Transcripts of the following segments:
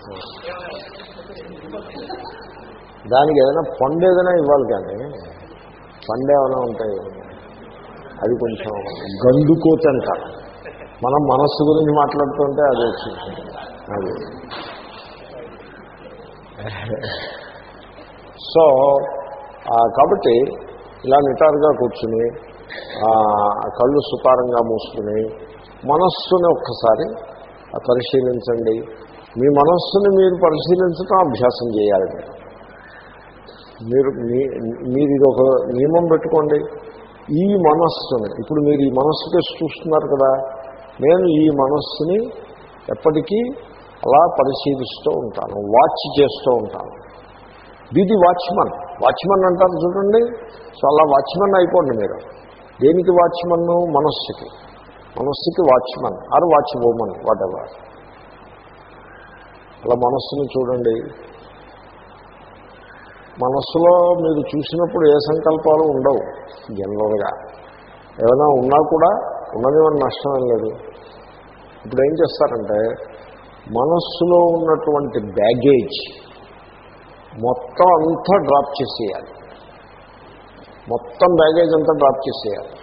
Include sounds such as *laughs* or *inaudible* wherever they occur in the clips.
*laughs* దానికి ఏదైనా పండు ఏదైనా ఇవ్వాలి కానీ పండు ఏమైనా ఉంటాయి. అది కొంచెం గందుకోత అంటారు మనం మనస్సు గురించి మాట్లాడుతుంటే అది వచ్చింది. అది. *laughs* సో కాబట్టి ఇలా నిటారుగా కూర్చుని కళ్ళు సుతారంగా మూసుకుని మనస్సుని ఒక్కసారి పరిశీలించండి. మీ మనస్సుని మీరు పరిశీలించడం అభ్యాసం చేయాలి మీరు. మీ- మీరు ఇది ఒక నియమం పెట్టుకోండి. ఈ మనస్సుని ఇప్పుడు మీరు ఈ మనస్సు కేసు చూస్తున్నారు కదా నేను ఈ మనస్సుని ఎప్పటికీ అలా పరిశీలిస్తూ ఉంటాను వాచ్ చేస్తూ ఉంటాను. ఇది వాచ్మన్. వాచ్మన్ అంటారు చూడండి. సో అలా వాచ్మన్ అయిపోండి మీరు. దేనికి వాచ్మన్ను? మనస్సుకి. మనస్సుకి watchman. Or watch woman whatever అలా మనస్సుని చూడండి. మనస్సులో మీరు చూసినప్పుడు ఏ సంకల్పాలు ఉండవు జనరల్గా. ఏమైనా ఉన్నా కూడా ఉన్నదేమని నష్టం లేదు. ఇప్పుడు ఏం చేస్తారంటే మనస్సులో ఉన్నటువంటి బ్యాగేజ్ మొత్తం అంతా డ్రాప్ చేసేయాలి. మొత్తం బ్యాగేజ్ అంతా డ్రాప్ చేసేయాలి.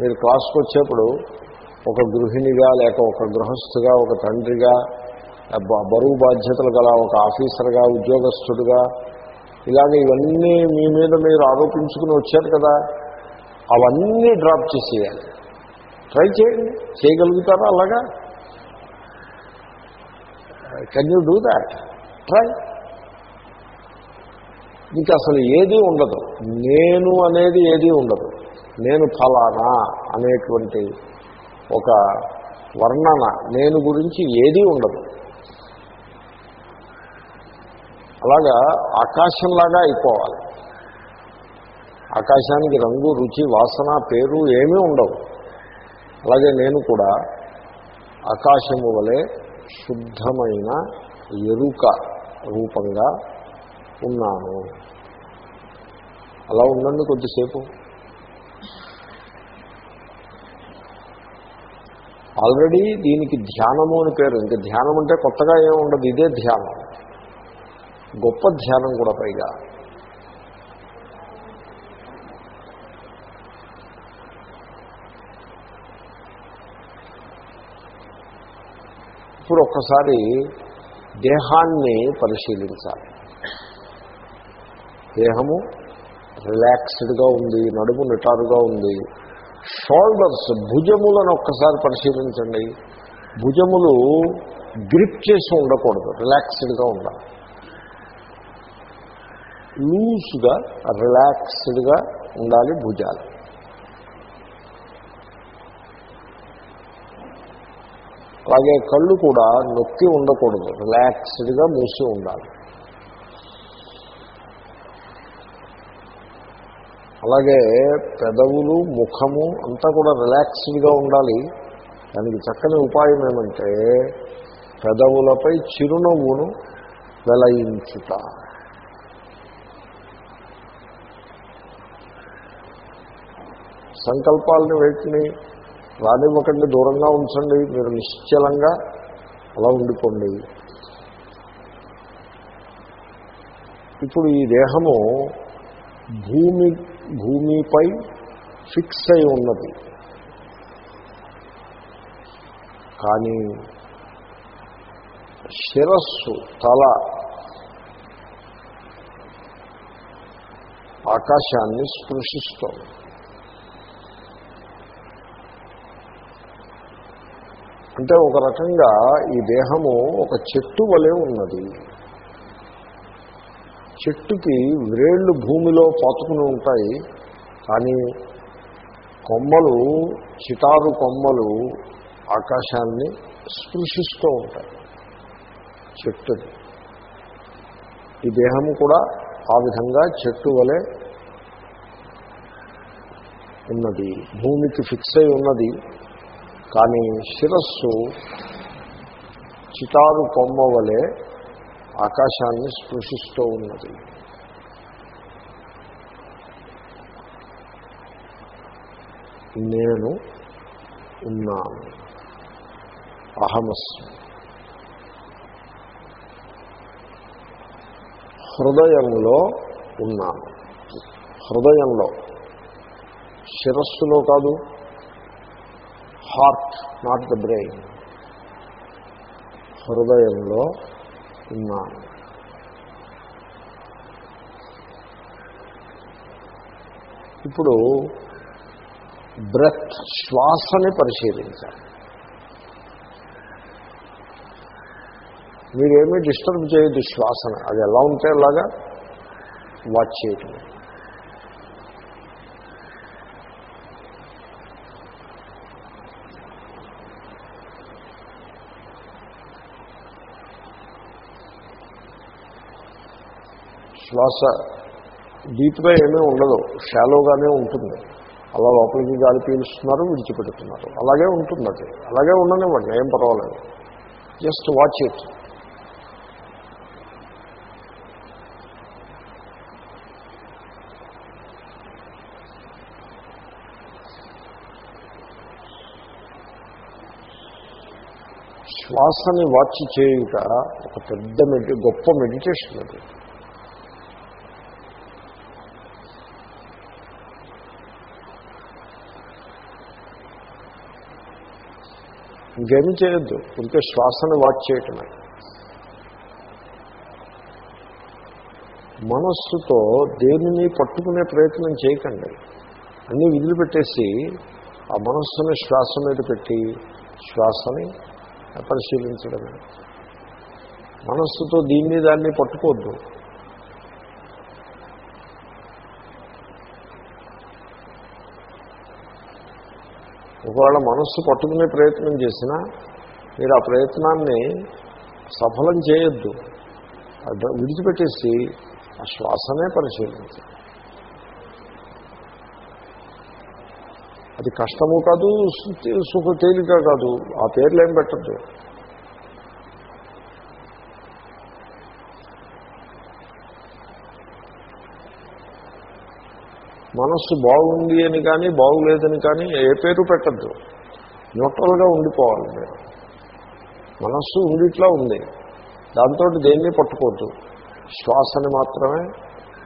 మీరు క్లాస్కి వచ్చేప్పుడు ఒక గృహిణిగా లేక ఒక గృహస్థుగా ఒక తండ్రిగా బరువు బాధ్యతలు గల ఒక ఆఫీసర్గా ఉద్యోగస్తుడుగా ఇలాగ ఇవన్నీ మీ మీద మీరు ఆరోపించుకుని వచ్చారు కదా అవన్నీ డ్రాప్ చేసేయాలి. ట్రై చేయండి. చేయగలుగుతారా అలాగా? Can you do that try మీకు అసలు ఏదీ ఉండదు. నేను అనేది ఏదీ ఉండదు. నేను ఫలానా అనేటువంటి ఒక వర్ణన నేను గురించి ఏదీ ఉండదు. అలాగా ఆకాశంలాగా అయిపోవాలి. ఆకాశానికి రంగు రుచి వాసన పేరు ఏమీ ఉండవు. అలాగే నేను కూడా ఆకాశము వలె శుద్ధమైన ఎరుక రూపంగా ఉన్నాను. అలా ఉండండి కొద్దిసేపు ఆల్రెడీ దీనికి ధ్యానము అని పేరు. ఇంకా ధ్యానం అంటే కొత్తగా ఏమి ఉండదు. ఇదే ధ్యానం. గొప్ప ధ్యానం కూడా పైగా. ఇప్పుడు ఒక్కసారి దేహాన్ని పరిశీలించాలి. దేహము రిలాక్స్డ్గా ఉంది నడుము నిటారుగా ఉంది. షోల్డర్స్ భుజములను ఒక్కసారి పరిశీలించండి. భుజములు గ్రిప్ చేసి ఉండకూడదు రిలాక్స్డ్గా ఉండాలి. లూజ్గా రిలాక్స్డ్గా ఉండాలి భుజాలు. అలాగే కళ్ళు కూడా నొక్కి ఉండకూడదు రిలాక్స్డ్గా మూసి ఉండాలి. అలాగే పెదవులు ముఖము అంతా కూడా రిలాక్స్డ్గా ఉండాలి. దానికి చక్కని ఉపాయం ఏమంటే పెదవులపై చిరునవ్వును వెలయించుట. సంకల్పాలని వీటిని రానివ్వకండి దూరంగా ఉంచండి మీరు నిశ్చలంగా అలా ఉండిపోండి. ఇప్పుడు ఈ దేహము భూమి భూమిపై ఫిక్స్ అయి ఉన్నది. కానీ శిరస్సు తల ఆకాశాన్ని స్పృశిస్తోంది. అంటే ఒక రకంగా ఈ దేహము ఒక చెట్టు వలె ఉన్నది. చెట్టుకి వ్రేళ్ళు భూమిలో పాతుకుని ఉంటాయి కానీ కొమ్మలు చిటారు కొమ్మలు ఆకాశాన్ని స్పృశిస్తూ ఉంటాయి. చెట్టు. ఈ దేహము కూడా ఆ విధంగా చెట్టు వలె ఉన్నది. భూమికి ఫిక్స్ అయి ఉన్నది. కానీ శిరస్సు చిటారు కొమ్మ వలె ఆకాశాన్ని స్పృశిస్తూ ఉన్నది. నేను ఉన్నాను. అహమస్మి. హృదయంలో ఉన్నాను. హృదయంలో. శిరస్సులో కాదు. హార్ట్ నాట్ ద బ్రెయిన్ హృదయంలో ఉన్నాను ఇప్పుడు బ్రెత్ శ్వాసని పరిశీలించాలి. మీరేమీ డిస్టర్బ్ చేయొద్దు శ్వాసన. అది ఎలా ఉంటే అలాగా? వాచ్ చేయటం. శ్వాస డీప్గా ఏమీ ఉండదు షాలోగానే ఉంటుంది. అలా లోపలికి గాలి పీలుస్తున్నారు విడిచిపెడుతున్నారు. అలాగే ఉంటుంది అది అలాగే ఉండనివ్వండి ఏం పర్వాలేదు. జస్ట్ వాచ్ ఇట్ శ్వాసని వాచ్ చేయుట ఒక పెద్ద మెడి గొప్ప మెడిటేషన్ అది ఇంకేమీ చేయొద్దు. ఇంకే శ్వాసను వాచ్ చేయటమే. మనస్సుతో దేనిని పట్టుకునే ప్రయత్నం చేయకండి. అన్నీ పెట్టేసి ఆ మనస్సుని శ్వాస మీద పెట్టి శ్వాసని పరిశీలించడమే. మనస్సుతో దీన్ని దాన్ని పట్టుకోవద్దు. ఒకవేళ మనస్సు పట్టుకునే ప్రయత్నం చేసినా మీరు ఆ ప్రయత్నాన్ని సఫలం చేయొద్దు. విడిచిపెట్టేసి ఆ శ్వాసనే పరిశీలించాలి అది కష్టము కాదు సుఖ తేలిక కాదు. ఆ పేర్లు ఏం పెట్టద్దు. మనస్సు బాగుంది అని కానీ బాగులేదని కానీ ఏ పేరు పెట్టద్దు. న్యూట్రల్గా ఉండిపోవాలి మీరు. మనస్సు ఉండిట్లా ఉంది. దాంతో దేన్ని పట్టుకోవద్దు. శ్వాసని మాత్రమే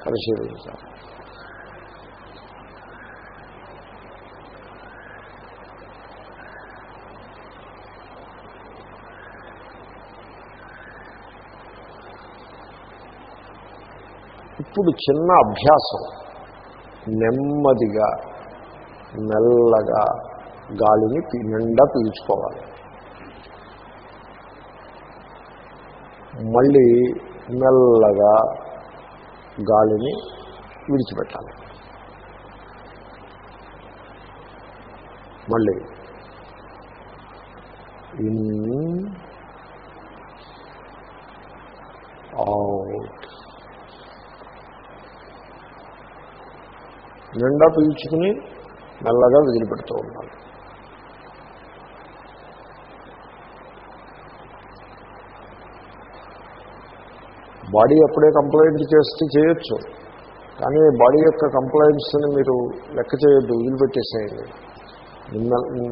పరిశీలించాలి. ఇప్పుడు చిన్న అభ్యాసం. నెమ్మదిగా మెల్లగా గాలిని నిండా పీల్చుకోవాలి. మళ్ళీ మెల్లగా గాలిని విడిచిపెట్టాలి. మళ్ళీ ఇన్ అవుట్ నిండా పీల్చుకుని మెల్లగా వదిలిపెడుతూ ఉండాలి. బాడీ అప్పుడే కంప్లైంట్ చేస్తే చేయొచ్చు కానీ బాడీ యొక్క కంప్లైంట్స్ని మీరు లెక్క చేయొద్దు వదిలిపెట్టేసేయండి.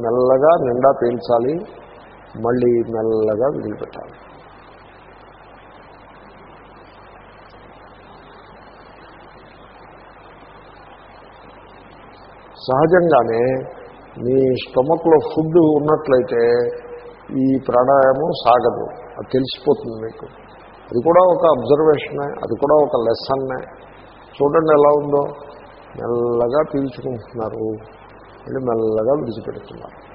మెల్లగా నిండా పీల్చాలి మళ్ళీ మెల్లగా వదిలిపెట్టాలి. సహజంగానే మీ స్టమక్లో ఫుడ్ ఉన్నట్లయితే ఈ ప్రాణాయామం సాగదు. అది తెలిసిపోతుంది మీకు. అది కూడా ఒక అబ్జర్వేషనే అది కూడా ఒక లెసన్నే. చూడండి ఎలా ఉందో. మెల్లగా పీల్చుకుంటున్నారు. మళ్ళీ మెల్లగా విడిచిపెడుతున్నారు.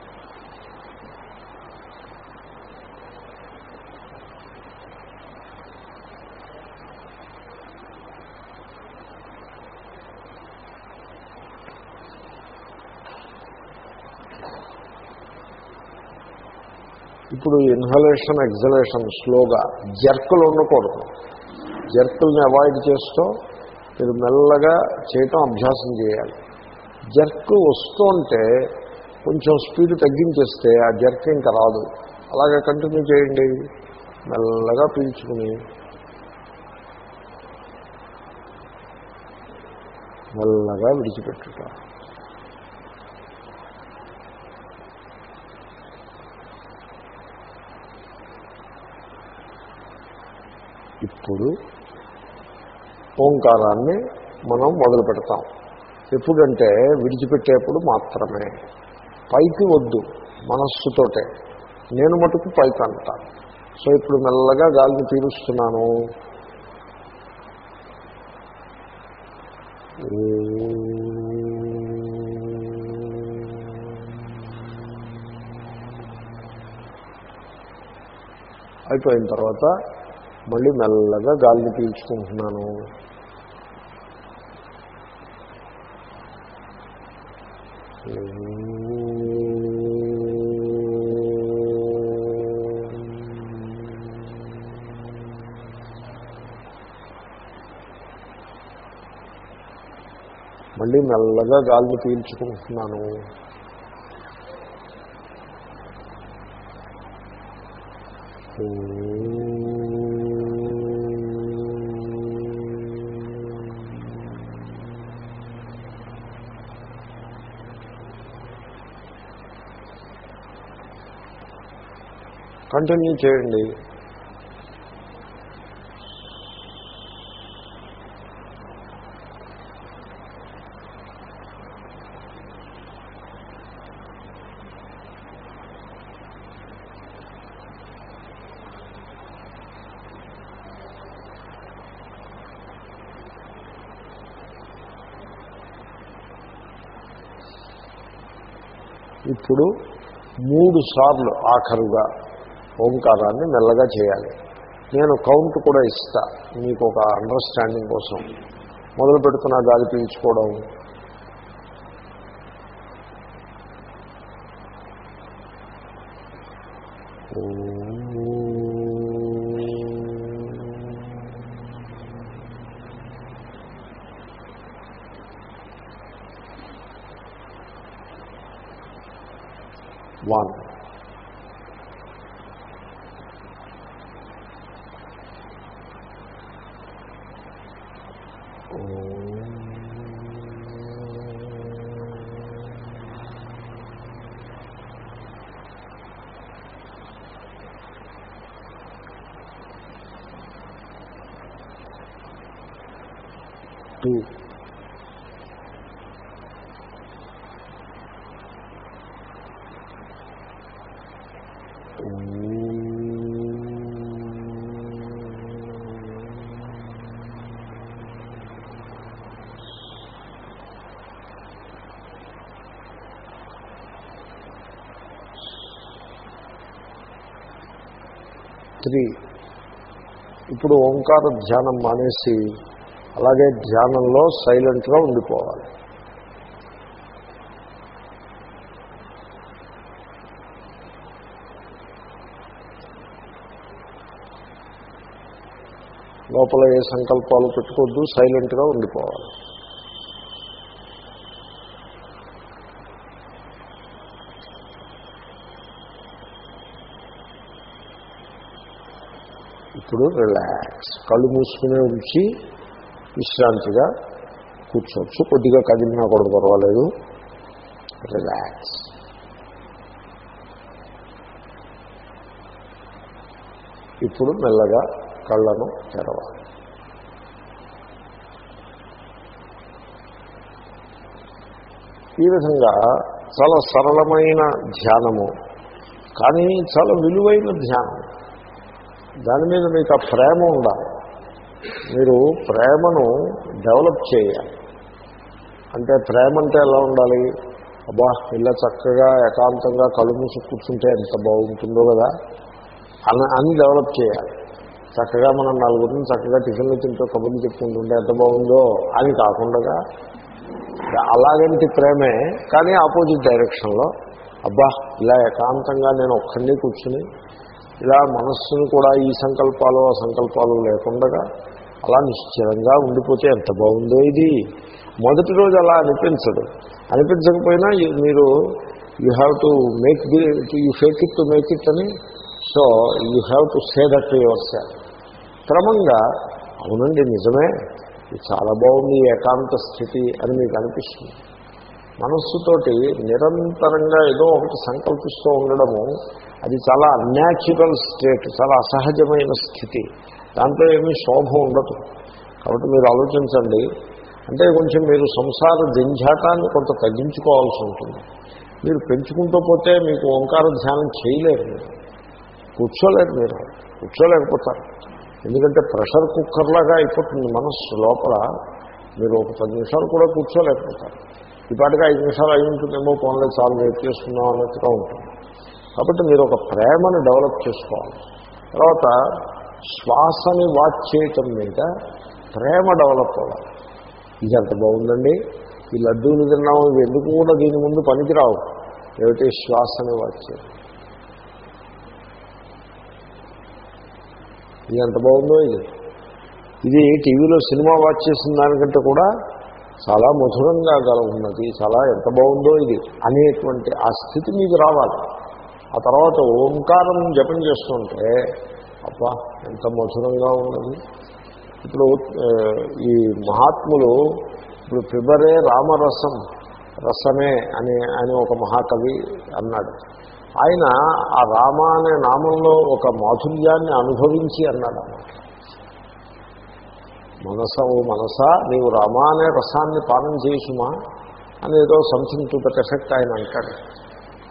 ఇప్పుడు ఇన్హలేషన్ ఎగ్జలేషన్ స్లోగా జర్కులు ఉండకూడదు. జర్కుల్ని అవాయిడ్ చేస్తూ మీరు మెల్లగా చేయటం అభ్యాసం చేయాలి. జర్క్ వస్తుంటే కొంచెం స్పీడ్ తగ్గించేస్తే ఆ జర్క్ ఇంకా రాదు. అలాగే కంటిన్యూ చేయండి. మెల్లగా పీల్చుకుని. మెల్లగా విడిచిపెట్టుట. ఇప్పుడు ఓంకారాన్ని మనం మొదలు పెడతాం. ఎప్పుడంటే విడిచిపెట్టేప్పుడు మాత్రమే. పైకి వద్దు మనస్సుతోటే. నేను మటుకు పైకి అంటాను సో ఇప్పుడు మెల్లగా గాలిని పీలుస్తున్నాను. అయిపోయిన తర్వాత మళ్ళీ మెల్లగా గాలిని పీల్చుకుంటున్నాను. మళ్ళీ మెల్లగా గాలిని పీల్చుకుంటున్నాను. కంటిన్యూ చేయండి. ఇప్పుడు మూడు సార్లు ఆఖరుగా ఓంకారాన్ని మెల్లగా చేయాలి. నేను కౌంట్ కూడా ఇస్తా మీకు ఒక అండర్స్టాండింగ్ కోసం. మొదలు పెడుతున్న గాలి పీల్చుకోవడం. One టూ త్రీ ఇప్పుడు ఓంకార ధ్యానం మానేసి అలాగే ధ్యానంలో సైలెంట్గా ఉండిపోవాలి. లోపల ఏ సంకల్పాలు పెట్టుకోవద్దు సైలెంట్గా ఉండిపోవాలి. ఇప్పుడు రిలాక్స్ కళ్ళు మూసుకునే ఉంచి విశ్రాంతిగా కూర్చోవచ్చు. కొద్దిగా కదిలినా కూడా పర్వాలేదు. రిలాక్స్ ఇప్పుడు మెల్లగా కళ్ళను తెరవాలి. ఈ విధంగా చాలా సరళమైన ధ్యానము కానీ చాలా విలువైన ధ్యానం. దాని మీద మీకు ఆ ప్రేమ ఉండాలి. మీరు ప్రేమను డెవలప్ చేయాలి. అంటే ప్రేమ అంటే ఎలా ఉండాలి? అబ్బా ఇలా చక్కగా ఏకాంతంగా కళ్ళు మూసి కూర్చుంటే ఎంత బాగుంటుందో కదా? అని అని డెవలప్ చేయాలి. చక్కగా మనం నలుగురిని చక్కగా టిఫిన్లు తింటూ కబుర్లు చెప్పుకుంటుంటే ఎంత బాగుందో? అని కాకుండా అలాగంటి ప్రేమే కానీ ఆపోజిట్ డైరెక్షన్లో అబ్బా ఇలా ఏకాంతంగా నేను ఒక్కడిని కూర్చుని ఇలా మనస్సును కూడా ఈ సంకల్పాలు ఆ సంకల్పాలు లేకుండా అలా నిశ్చలంగా ఉండిపోతే ఎంత బాగుందో ఇది. మొదటి రోజు అలా అనిపించదు. అనిపించకపోయినా మీరు you have to make you fake it to make it అని so you have to say that your క్రమంగా అవునండి నిజమే ఇది చాలా బాగుంది ఏకాంత స్థితి అని మీకు అనిపిస్తుంది. మనస్సుతోటి నిరంతరంగా ఏదో ఒకటి సంకల్పిస్తూ ఉండడము అది చాలా అన్యాచురల్ స్టేట్ చాలా అసహజమైన స్థితి. దాంట్లో ఏమీ శోభ ఉండదు. కాబట్టి మీరు ఆలోచించండి. అంటే కొంచెం మీరు సంసార జంఝాటాన్ని కొంత తగ్గించుకోవాల్సి ఉంటుంది. మీరు పెంచుకుంటూ పోతే మీకు ఓంకార ధ్యానం చేయలేరు కూర్చోలేరు మీరు. కూర్చోలేకపోతారు. ఎందుకంటే ప్రెషర్ కుక్కర్లాగా అయిపోతుంది మనస్సు లోపల. మీరు ఒక పది నిమిషాలు కూడా కూర్చోలేకపోతారు. ఇప్పటికే ఐదు నిమిషాలు అయి ఉంటుందేమో ఫోన్లో చాలా వెయిట్ అన్నట్టుగా ఉంటుంది. కాబట్టి మీరు ఒక ప్రేమను డెవలప్ చేసుకోవాలి. తర్వాత శ్వాసని వాచ్ చేయటం మీద ప్రేమ డెవలప్ అవ్వాలి. ఇది ఎంత బాగుందండి. ఈ లడ్డూలు తిన్నాము ఇవి ఎందుకు కూడా దీని ముందు పనికిరావు? ఏమిటి? శ్వాసని వాచ్ చేయడం ఇది ఎంత బాగుందో ఇది. ఇది టీవీలో సినిమా వాచ్ చేసిన దానికంటే కూడా చాలా మధురంగా గల ఉన్నది. చాలా ఎంత బాగుందో ఇది అనేటువంటి ఆ స్థితి మీకు రావాలి. ఆ తర్వాత ఓంకారం జపం చేస్తుంటే అబ్బా ఎంత మధురంగా ఉన్నది. ఇప్పుడు ఈ మహాత్ములు ఇప్పుడు పిబరే రామరసం రసమే అని అని ఒక మహాకవి అన్నాడు. ఆయన ఆ రామ అనే నామంలో ఒక మాధుర్యాన్ని అనుభవించి అన్నాడు అన్నమాట. మనస ఓ మనస నీవు రామ అనే రసాన్ని పానం చేసుమా అనేదో సంథింగ్ టు దట్ ఎఫెక్ట్ ఆయన అంటాడు.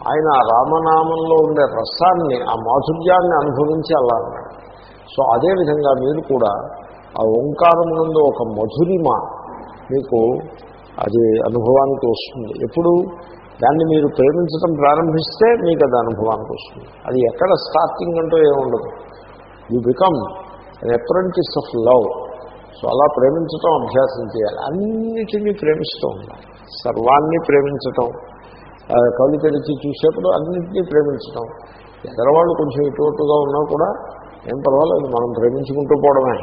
ఆయన ఆ రామనామంలో ఉండే రసాన్ని ఆ మాధుర్యాన్ని అనుభవించి అలా అన్నాడు సో అదేవిధంగా మీరు కూడా ఆ ఓంకారం నుండి ఒక మధురిమ మీకు అది అనుభవానికి వస్తుంది. ఎప్పుడు? దాన్ని మీరు ప్రేమించడం ప్రారంభిస్తే మీకు అది అనుభవానికి వస్తుంది. అది ఎక్కడ స్టార్టింగ్ అంటూ ఏముండదు you become an apprentice of love so అలా ప్రేమించటం అభ్యాసం చేయాలి. అన్నిటినీ ప్రేమిస్తూ ఉండాలి. సర్వాన్ని ప్రేమించటం కళ్ళు తెరిచి చూసేప్పుడు అన్నింటినీ ప్రేమించడం ఎదరవాళ్ళు కొంచెం ఇటువంటిగా ఉన్నా కూడా ఏం పర్వాలేదు మనం ప్రేమించుకుంటూ పోవడమే.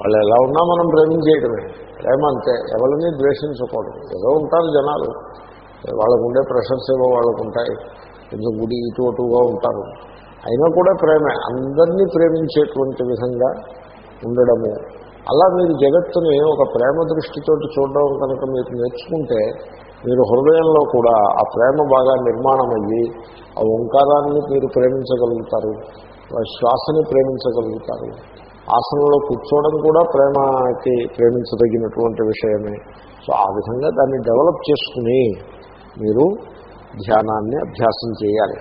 వాళ్ళు ఎలా ఉన్నా మనం ప్రేమించేయడమే ప్రేమ అంతే ఎవరిని ద్వేషించకూడదు. ఏదో ఉంటారు జనాలు. వాళ్ళకు ఉండే ప్రెషర్స్ ఏవో వాళ్ళకు ఉంటాయి. కొంచెం గుడి ఇటు అటుగా ఉంటారు? అయినా కూడా ప్రేమే. అందరినీ ప్రేమించేటువంటి విధంగా ఉండడము. అలా మీరు జగత్తుని ఒక ప్రేమ దృష్టితోటి చూడడం కనుక మీరు నేర్చుకుంటే మీరు హృదయంలో కూడా ఆ ప్రేమ బాగా నిర్మాణం అయ్యి ఆ ఓంకారాన్ని మీరు ప్రేమించగలుగుతారు ఆ శ్వాసని ప్రేమించగలుగుతారు. ఆసనంలో కూర్చోవడం కూడా ప్రేమకి ప్రేమించదగినటువంటి విషయమే. సో ఆ విధంగా దాన్ని డెవలప్ చేసుకుని మీరు ధ్యానాన్ని అభ్యాసం చేయాలి.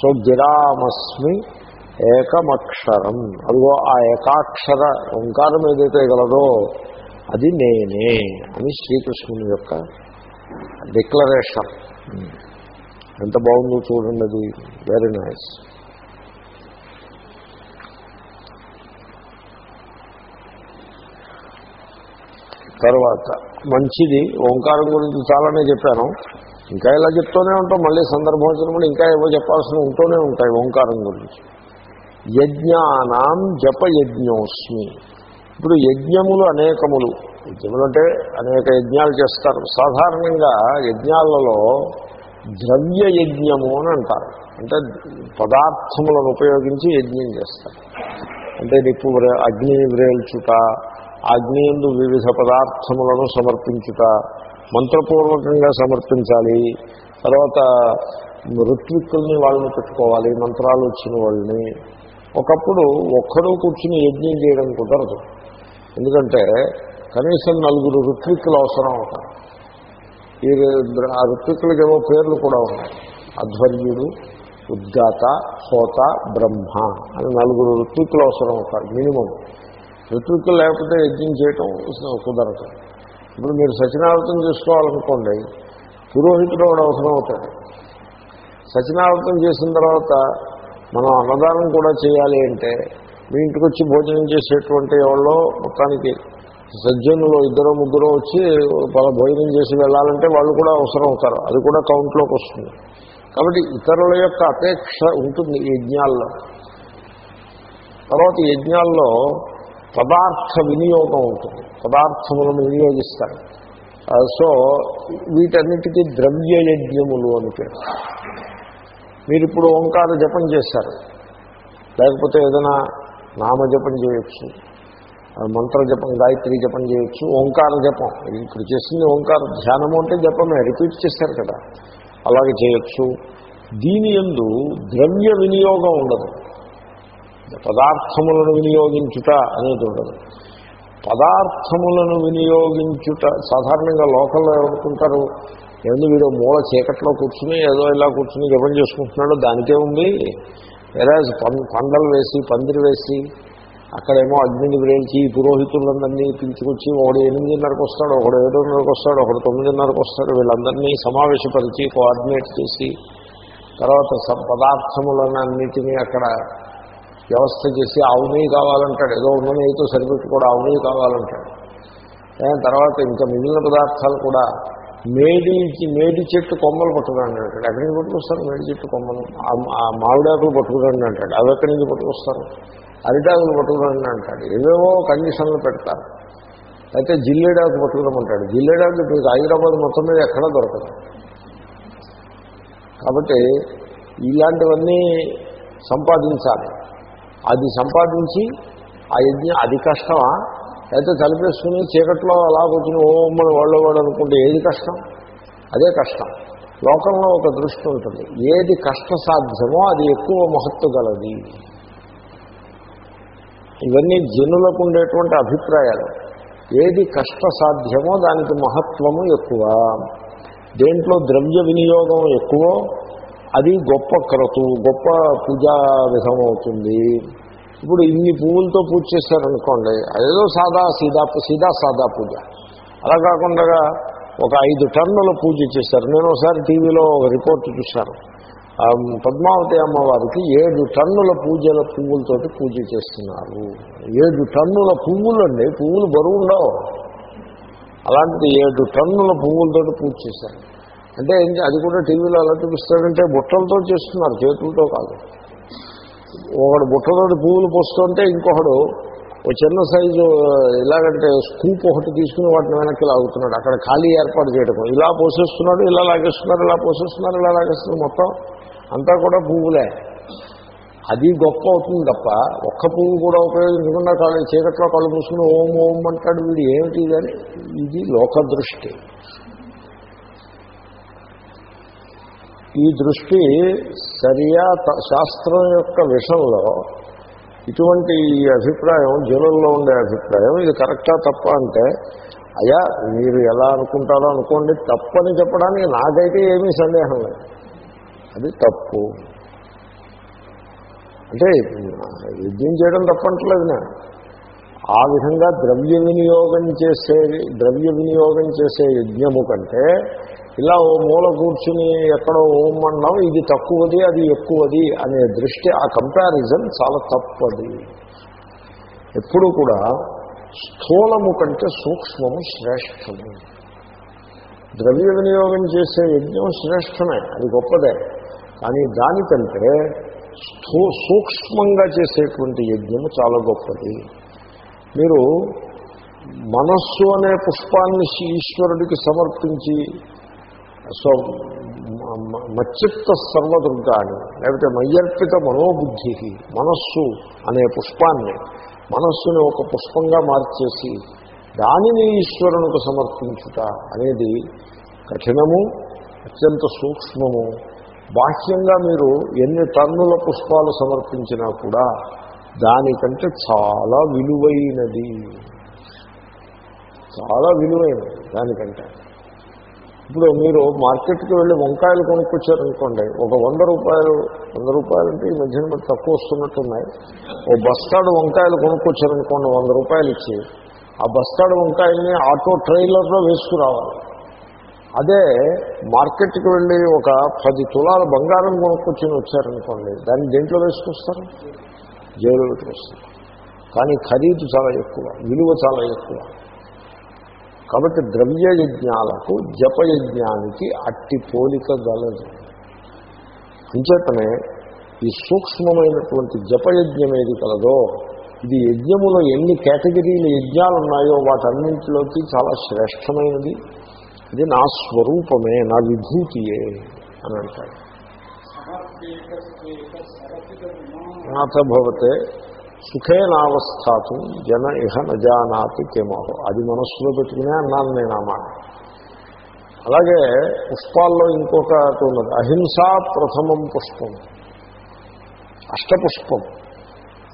సో గిరామస్మి ఏకమక్షరం. అదిగో ఆ ఏకాక్షర ఓంకారం ఏదైతే గలదో అది నేనే అని శ్రీకృష్ణుని యొక్క డిక్లరేషన్ ఎంత బాగుందో చూడండి అది. వెరీ నైస్ తర్వాత మంచిది. ఓంకారం గురించి చాలానే చెప్పాను. ఇంకా ఇలా చెప్తూనే ఉంటాం. మళ్ళీ సందర్భం వచ్చినప్పుడు ఇంకా ఏవో చెప్పాల్సిన ఉంటూనే ఉంటాయి ఓంకారం గురించి. యజ్ఞానాం జపయజ్ఞోస్మి. ఇప్పుడు యజ్ఞములు అనేకములు. యజ్ఞములు అంటే అనేక యజ్ఞాలు చేస్తారు. సాధారణంగా యజ్ఞాలలో ద్రవ్య యజ్ఞము అని అంటారు. అంటే పదార్థములను ఉపయోగించి యజ్ఞం చేస్తారు. అంటే నిప్పు అగ్నిని వ్రేల్చుట అగ్నియందు వివిధ పదార్థములను సమర్పించుట మంత్రపూర్వకంగా సమర్పించాలి తర్వాత ఋత్విక్కుల్ని వాళ్ళని పెట్టుకోవాలి మంత్రాలు వచ్చిన వాళ్ళని. ఒకప్పుడు ఒక్కడూ కూర్చుని యజ్ఞం చేయడం కుదరదు. ఎందుకంటే కనీసం నలుగురు ఋత్విక్కులు అవసరం అవుతారు ఈ ఆ ఋత్విక్కులకి ఏవో పేర్లు కూడా ఉన్నాయి. అధ్వర్యుడు ఉద్గాత హోత బ్రహ్మ అని నలుగురు ఋత్విక్కులు అవసరం అవుతారు మినిమం. ఋత్విక్కులు లేకపోతే యజ్ఞం చేయటం కుదరదు. ఇప్పుడు మీరు సచినావృతం చేసుకోవాలనుకోండి పురోహితుడు కూడా అవసరం అవుతాడు. సచినావృతం చేసిన తర్వాత మనం అన్నదానం కూడా చేయాలి అంటే మీ ఇంటికి వచ్చి భోజనం చేసేటువంటి ఎవరో మొత్తానికి సజ్జనులు ఇద్దరు ముగ్గురు వచ్చి వాళ్ళ భోజనం చేసి వెళ్ళాలంటే వాళ్ళు కూడా అవసరం అవుతారు అది కూడా కౌంట్లోకి వస్తుంది. కాబట్టి ఇతరుల యొక్క అపేక్ష ఉంటుంది యజ్ఞాల్లో. తర్వాత యజ్ఞాల్లో పదార్థ వినియోగం ఉంటుంది. పదార్థములను వినియోగిస్తారు. సో వీటన్నిటికీ ద్రవ్య యజ్ఞములు అని పేరు. మీరు ఇప్పుడు ఓంకార జపం చేస్తారు లేకపోతే ఏదైనా నామజపం చేయొచ్చు. మంత్ర జపం గాయత్రి జపం చేయొచ్చు. ఓంకార జపం. ఇప్పుడు చేసింది ఓంకార. ధ్యానము అంటే జపమే. రిపీట్ చేశారు కదా. అలాగే చేయొచ్చు. దీని ఎందు ద్రవ్య వినియోగం ఉండదు. పదార్థములను వినియోగించుట అనేది ఉండదు. పదార్థములను వినియోగించుట సాధారణంగా లోకల్లో ఏమనుకుంటారు ఏంది వీడు మూల చీకట్లో కూర్చుని ఏదో ఇలా కూర్చుని జపం చేసుకుంటున్నాడు దానికే ఉంది. వేరే పండలు వేసి పందిరి వేసి అక్కడేమో అగ్నిని వేల్చి పురోహితులందరినీ పిలుచుకొచ్చి ఒకడు ఎనిమిదిన్నరకు వస్తాడు ఒకడు ఏడున్నరకు వస్తాడు ఒకడు తొమ్మిదిన్నరకు వస్తాడు. వీళ్ళందరినీ సమావేశపరిచి కోఆర్డినేట్ చేసి తర్వాత స- అక్కడ వ్యవస్థ చేసి ఆవు నెయ్యి కావాలంటాడు. ఏదో ఉన్న నెయ్యితో సరిపెట్టుకోవడం ఆవు కావాలంటాడు. తర్వాత ఇంకా మిగిలిన పదార్థాలు కూడా మేడి మేడి చెట్టు కొమ్మలు పట్టుకురండి అంటాడు. ఎక్కడి నుంచి పట్టుకొస్తారు? మేడి చెట్టు కొమ్మలు. ఆ- ఆ మామిడాకులు పట్టుకురండి అంటాడు. అవి ఎక్కడి నుంచి పట్టుకొస్తారు? అరిటాకులు పట్టుకురండి అంటాడు. ఏవేవో కండిషన్లు పెడతారు. అయితే జిల్లేడాకు పట్టుకురమంటాడు జిల్లేడాకు మీకు హైదరాబాద్ మొత్తం మీద ఎక్కడా దొరకదు. కాబట్టి ఇలాంటివన్నీ సంపాదించాలి. అది సంపాదించి ఆ యజ్ఞం అది కష్టమా? అయితే కలిపేసుకుని చీకట్లో అలా కూర్చుని ఓమ్మని వాళ్ళు వాడు అనుకుంటే ఏది కష్టం? అదే కష్టం. లోకంలో ఒక దృష్టి ఉంటుంది. ఏది కష్ట సాధ్యమో అది ఎక్కువ మహత్తు గలది. ఇవన్నీ జనులకు ఉండేటువంటి అభిప్రాయాలు. ఏది కష్ట సాధ్యమో దానికి మహత్వము ఎక్కువ. దేంట్లో ద్రవ్య వినియోగం ఎక్కువ అది గొప్ప క్రతు గొప్ప పూజా విధం అవుతుంది ఇప్పుడు ఇన్ని పువ్వులతో పూజ చేశారనుకోండి అదేదో సాదా సీదా సీదా సాదా పూజ. అలా కాకుండా ఒక ఐదు టన్నుల పూజ చేశారు. నేను ఒకసారి టీవీలో ఒక రిపోర్ట్ చూశాను. పద్మావతి అమ్మవారికి ఏడు టన్నుల పూజల పువ్వులతోటి పూజ చేస్తున్నారు. ఏడు టన్నుల పువ్వులండి పువ్వులు బరువు ఉండవు. అలాంటిది ఏడు టన్నుల పువ్వులతోటి పూజ చేశారు. అంటే అది కూడా టీవీలో ఎలా చూపిస్తారంటే బుట్టలతో చేస్తున్నారు చేతులతో కాదు. ఒకడు బుట్టతోటి పువ్వులు పోస్తుంటే ఇంకొకడు ఒక చిన్న సైజు ఎలాగంటే స్కూప్ ఒకటి తీసుకుని వాటిని వెనక్కి లాగుతున్నాడు. అక్కడ ఖాళీ ఏర్పాటు చేయడం ఇలా పోసేస్తున్నాడు ఇలా లాగేస్తున్నారు ఇలా పోసేస్తున్నారు ఇలా లాగేస్తున్నారు మొత్తం. అంతా కూడా పువ్వులే. అది గొప్ప అవుతుంది తప్ప ఒక్క పువ్వు కూడా ఉపయోగించకుండా కాళ్ళు చీకట్లో కళ్ళు మూసుకుని ఓం ఓం అంటాడు వీడు ఏమిటి కానీ ఇది లోక దృష్టి ఈ దృష్టి సరియా త- శాస్త్రం యొక్క విషయంలో ఇటువంటి ఈ అభిప్రాయం జనుల్లో ఉండే అభిప్రాయం ఇది కరెక్టా తప్ప అంటే అయ్యా మీరు ఎలా అనుకుంటారో అనుకోండి తప్పని చెప్పడానికి నాకైతే ఏమీ సందేహం లేదు. అది తప్పు. అంటే యజ్ఞం చేయడం తప్పంటలేదు నేను. ఆ విధంగా ద్రవ్య వినియోగం చేసే ద్రవ్య వినియోగం చేసే యజ్ఞము కంటే ఇలా ఓ మూల కూర్చుని ఎక్కడో ఓం అన్నాం ఇది తక్కువది అది ఎక్కువది అనే దృష్టి ఆ కంపారిజన్ చాలా తప్పది. ఎప్పుడు కూడా స్థూలము కంటే సూక్ష్మము శ్రేష్టము. ద్రవ్య వినియోగం చేసే యజ్ఞం శ్రేష్టమే అది గొప్పదే. కానీ దానికంటే స్థూ సూక్ష్మంగా చేసేటువంటి యజ్ఞము చాలా గొప్పది. మీరు మనస్సు అనే పుష్పాన్ని ఈశ్వరుడికి సమర్పించి సో మ- మచ్చిత్త సర్వదుర్గాన్ని లేకపోతే మయ్యర్పిత మనోబుద్ధి మనస్సు అనే పుష్పాన్ని మనస్సుని ఒక పుష్పంగా మార్చేసి దానిని ఈశ్వరునికి సమర్పించుట అనేది కఠినము అత్యంత సూక్ష్మము. బాహ్యంగా మీరు ఎన్ని టన్నుల పుష్పాలు సమర్పించినా కూడా దానికంటే చాలా విలువైనది. చాలా విలువైనది దానికంటే. ఇప్పుడు మీరు మార్కెట్కి వెళ్ళి వంకాయలు కొనుక్కొచ్చారనుకోండి ఒక వంద రూపాయలు వంద రూపాయలు అంటే ఈ మధ్యన మరి తక్కువ వస్తున్నట్టున్నాయి. ఓ బస్తాడు వంకాయలు కొనుక్కొచ్చారనుకోండి వంద రూపాయలు ఇచ్చి ఆ బస్తాడు వంకాయల్ని ఆటో ట్రైలర్లో వేసుకురావాలి. అదే మార్కెట్కి వెళ్ళి ఒక పది తులాల బంగారం కొనుక్కొచ్చి వచ్చారనుకోండి దాన్ని దేంట్లో వేసుకొస్తారు? జైలు పెట్టుకొస్తారు కానీ ఖరీదు చాలా ఎక్కువ విలువ చాలా ఎక్కువ. కాబట్టి ద్రవ్య యజ్ఞాలకు జపయజ్ఞానికి అట్టి పోలిక గలదు. అంచేతనే ఈ సూక్ష్మమైనటువంటి జపయజ్ఞం ఏది కలదో ఇది యజ్ఞములో ఎన్ని కేటగిరీల యజ్ఞాలు ఉన్నాయో వాటన్నింటిలోకి చాలా శ్రేష్టమైనది. ఇది నా స్వరూపమే నా విభూతియే అని అంటాడు. నాథభవతే సుఖేనావస్థాతు జన ఇహ నజానాతి కేమోహో. అది మనస్సులో పెట్టుకునే అన్నాను నేను ఆ మాట. అలాగే పుష్పాల్లో ఇంకొకటి ఉన్నది అహింసా ప్రథమం పుష్పం. అష్టపుష్పం.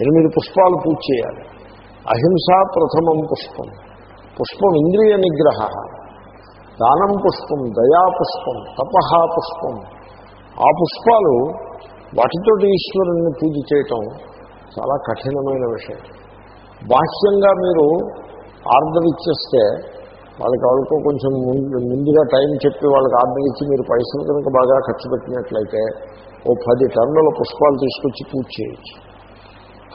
ఎనిమిది పుష్పాలు పూజ చేయాలి. అహింస ప్రథమం పుష్పం. పుష్పం ఇంద్రియ నిగ్రహ. దానం పుష్పం దయా పుష్పం పుష్పం. ఆ పుష్పాలు వాటితో ఈశ్వరుణ్ణి పూజ చేయటం చాలా కఠినమైన విషయం. బాహ్యంగా మీరు ఆర్డర్ ఇచ్చేస్తే వాళ్ళకి వాళ్ళకు కొంచెం ముందు ముందుగా టైం చెప్పి వాళ్ళకి ఆర్డర్ ఇచ్చి మీరు పైసలు కనుక బాగా ఖర్చు పెట్టినట్లయితే ఓ పది టన్నుల పుష్పాలు తీసుకొచ్చి పూజ చేయొచ్చు.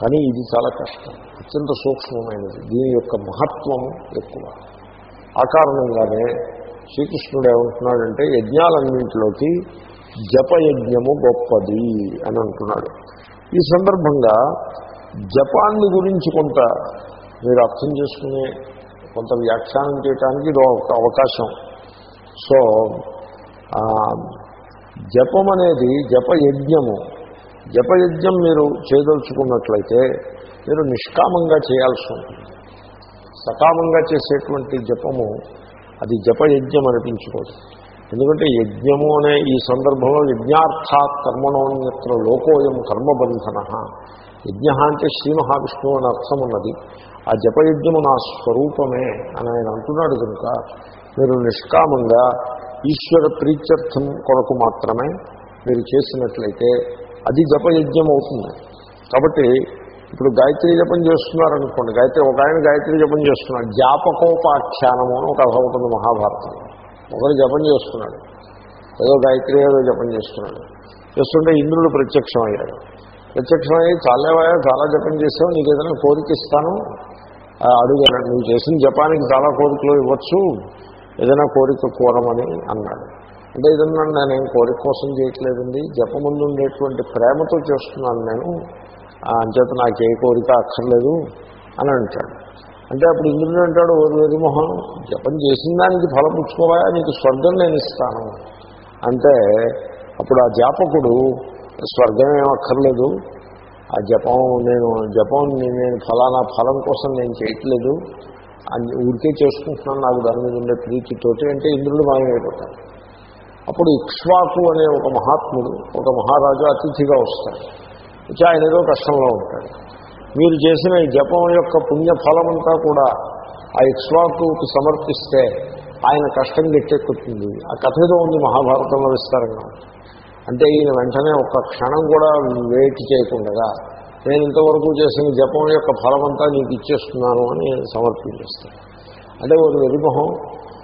కానీ ఇది చాలా కష్టం అత్యంత సూక్ష్మమైనది. దీని యొక్క మహత్వం ఎక్కువ. ఆ కారణంగానే శ్రీకృష్ణుడు ఏమంటున్నాడంటే యజ్ఞాలన్నింటిలోకి జపయజ్ఞము గొప్పది అని అంటున్నాడు. ఈ సందర్భంగా జపాన్ని గురించి కొంత మీరు అర్థం చేసుకునే కొంత వ్యాఖ్యానం చేయడానికి ఇది ఒక అవకాశం. సో జపం అనేది జపయజ్ఞము. జపయజ్ఞం మీరు చేయదలుచుకున్నట్లయితే మీరు నిష్కామంగా చేయాల్సి ఉంటుంది. సకామంగా చేసేటువంటి జపము అది జపయజ్ఞం అనిపించుకోదు. ఎందుకంటే యజ్ఞము అనే ఈ సందర్భంలో యజ్ఞార్థాత్ కర్మణోన్యత్ర లోకోయం కర్మబంధన. యజ్ఞ అంటే శ్రీ మహావిష్ణువు అని అర్థం ఉన్నది. ఆ జపయజ్ఞము నా స్వరూపమే అని ఆయన అంటున్నాడు కనుక మీరు నిష్కామంగా ఈశ్వర ప్రీత్యర్థం కొరకు మాత్రమే మీరు చేసినట్లయితే అది జపయజ్ఞం అవుతుంది. కాబట్టి ఇప్పుడు గాయత్రి జపం చేస్తున్నారనుకోండి గాయత్రి ఒక ఆయన గాయత్రి జపం చేస్తున్నాడు. జాపకోపాఖ్యానము అని ఒక కథ ఉంటుంది మహాభారతం ఒకరు జపం చేస్తున్నాడు. ఏదో గాయత్రి ఏదో జపం చేస్తున్నాడు. చేస్తుంటే ఇంద్రుడు ప్రత్యక్షం అయ్యాడు ప్రత్యక్షం చాలేవాయా చాలా జపం చేసావు నీకు ఏదైనా కోరిక ఇస్తాను? ఆ, అడుగాను నువ్వు చేసిన జపానికి చాలా కోరికలు ఇవ్వచ్చు. ఏదైనా కోరిక కోరమని అన్నాడు. అంటే ఏదన్నా నేనేం కోరిక కోసం చేయట్లేదండి. జపముందు ఉండేటువంటి ప్రేమతో చేస్తున్నాను నేను. అంచేత నాకు ఏ కోరిక అక్కర్లేదు అని అంటాడు. అంటే అప్పుడు ఇంద్రుడు అంటాడు ఓ మొహం జపం చేసిన దానికి ఫలం పుచ్చుకోవా నీకు స్వర్గం నేను ఇస్తాను. అంటే అప్పుడు ఆ జాపకుడు స్వర్గం ఏమక్కర్లేదు ఆ జపం నేను జపం నేను ఫలానా ఫలం కోసం నేను చేయట్లేదు. అని ఊరికే చేసుకుంటున్నాను నాకు దాని మీద ఉండే ప్రీతితోటి అంటే ఇంద్రుడు మాయమైపోతాడు. అప్పుడు ఇక్ష్వాకు అనే ఒక మహాత్ముడు ఒక మహారాజు అతిథిగా వస్తాడు. వచ్చి ఆయన ఏదో కష్టంలో ఉంటాడు. మీరు చేసిన ఈ జపం యొక్క పుణ్య ఫలమంతా కూడా ఆ ఇక్ష్వాకుకి సమర్పిస్తే ఆయన కష్టం గట్టెక్కుతుంది. ఆ కథ ఏదో ఉంది మహాభారతంలో విస్తారంగా. అంటే ఈయన వెంటనే ఒక క్షణం కూడా వెయిట్ చేయకుండా నేను ఇంతవరకు చేసిన జపం యొక్క ఫలమంతా నీకు ఇచ్చేస్తున్నాను అని సమర్పించేస్తాను అంటే ఒక వెరిమొహం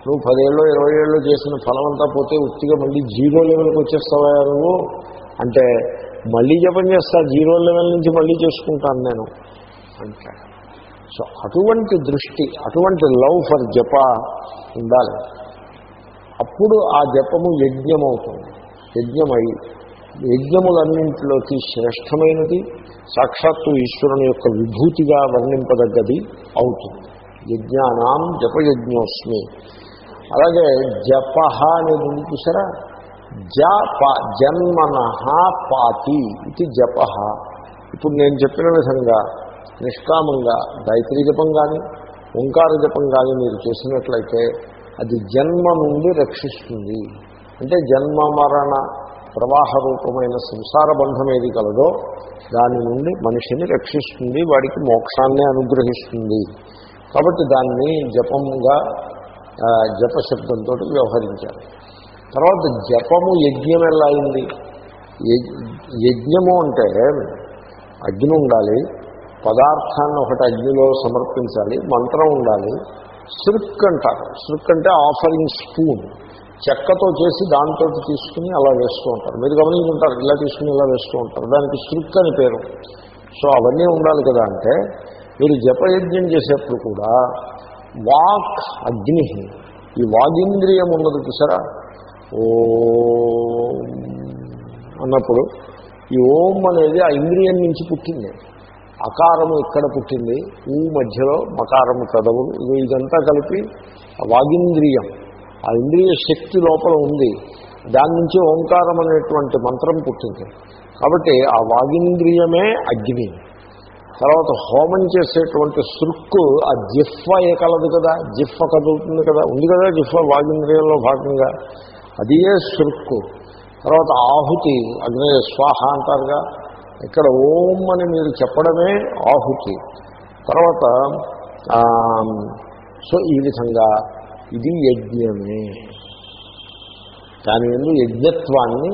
నువ్వు పదేళ్ళు ఇరవై ఏళ్ళు చేసిన ఫలమంతా పోతే ఉత్తిగా మళ్ళీ జీరో లెవెల్కి వచ్చేస్తావా నువ్వు? అంటే మళ్ళీ జపం చేస్తా జీరో లెవెల్ నుంచి మళ్ళీ చేసుకుంటాను నేను అంటాడు సో అటువంటి దృష్టి అటువంటి లవ్ ఫర్ జప ఉండాలి. అప్పుడు ఆ జపము యజ్ఞమవుతుంది. యజ్ఞమై యజ్ఞములన్నింటిలోకి శ్రేష్టమైనది సాక్షాత్తు ఈశ్వరుని యొక్క విభూతిగా వర్ణింపదగ్గది అవుతుంది. యజ్ఞానాం జపయజ్ఞోస్మి. అలాగే జపహ అనేది ఉంది చూసారా? జప జన్మన పాతి ఇది జప. ఇప్పుడు నేను చెప్పిన విధంగా నిష్కామంగా గాయత్రీ జపం కానీ ఓంకార జపం కానీ మీరు చేసినట్లయితే అది జన్మ నుండి రక్షిస్తుంది. అంటే జన్మ మరణ ప్రవాహ రూపమైన సంసార బంధం ఏది కలదో దాని నుండి మనిషిని రక్షిస్తుంది వాడికి మోక్షాన్ని అనుగ్రహిస్తుంది. కాబట్టి దాన్ని జపంగా జపశబ్దంతో వ్యవహరించారు తర్వాత జపము యజ్ఞం ఎలా అయింది? యజ్ఞము అంటే అగ్ని ఉండాలి పదార్థాన్ని ఒకటి అగ్నిలో సమర్పించాలి మంత్రం ఉండాలి సృక్ అంటారు. సృక్ అంటే ఆఫరింగ్ స్పూన్. చెక్కతో చేసి దాంతో తీసుకుని అలా వేస్తూ ఉంటారు. మీరు గమనించుకుంటారు ఇలా తీసుకుని ఇలా వేస్తూ ఉంటారు. దానికి సృక్ అని పేరు. సో అవన్నీ ఉండాలి కదా అంటే మీరు జపయజ్ఞం చేసేప్పుడు కూడా వాక్ అగ్ని ఈ వాగింద్రియం ఉన్నది చూసారా? ఓ అన్నప్పుడు ఈ ఓం అనేది ఆ ఇంద్రియం నుంచి పుట్టింది. అకారము ఇక్కడ పుట్టింది. ఊ మధ్యలో మకారము కదవులు. ఇదంతా కలిపి వాగింద్రియం. ఆ ఇంద్రియ శక్తి లోపల ఉంది. దాని నుంచి ఓంకారం అనేటువంటి మంత్రం పుట్టింది. కాబట్టి ఆ వాగింద్రియమే అగ్ని. తర్వాత హోమం చేసేటువంటి సృక్కు ఆ జిఫ్ఫ ఏ కలదు కదా? జిఫ్ఫ కదులుతుంది కదా? ఉంది కదా జిఫ్ఫ వాగింద్రియంలో భాగంగా. అదియే సృక్కు తర్వాత ఆహుతి అగ్నే స్వాహ అంటారుగా. ఇక్కడ ఓం అని మీరు చెప్పడమే ఆహుతి. తర్వాత సో ఈ విధంగా ఇది యజ్ఞమే. దాని ఎందు యజ్ఞత్వాన్ని